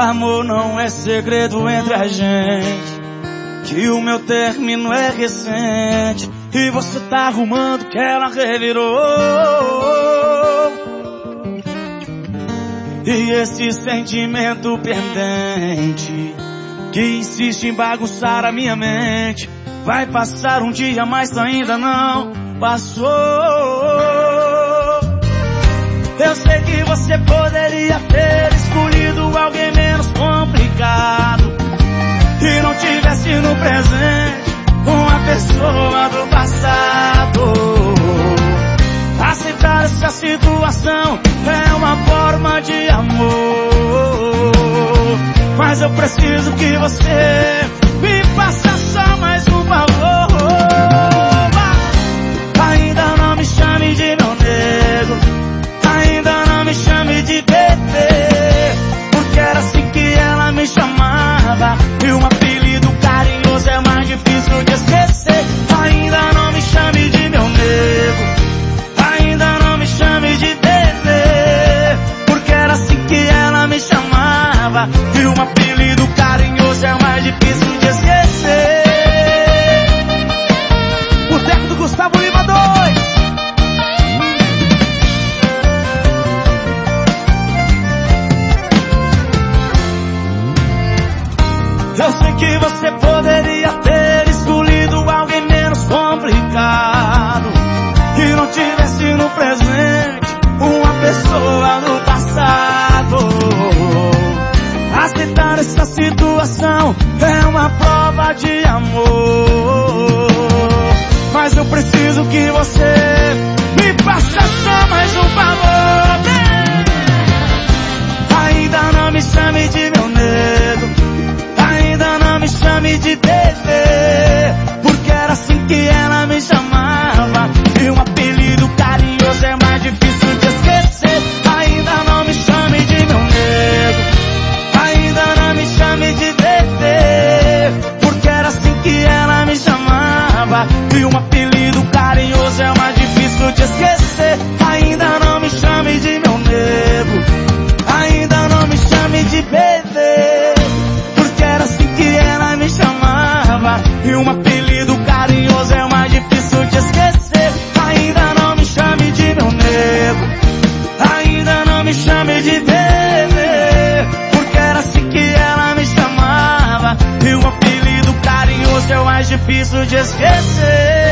Amor não é segredo entre a gente. Que o meu término é recente. E você tá arrumando que ela revirou. E esse sentimento pendente que insiste em bagunçar a minha mente. Vai passar um dia, mas ainda não passou. Eu sei que você poderia ter escolhido amor, mas eu preciso que você chamava. E um apelido carinhoso é mais difícil de esquecer. Boteco do Gustavo Lima 2. Eu sei que você poderia que você me faça só mais um favor. Ainda não me chame de meu nego. Ainda não me chame de bebê, porque era assim que ela difícil de esquecer